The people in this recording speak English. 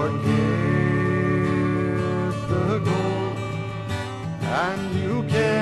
forget the goal and you can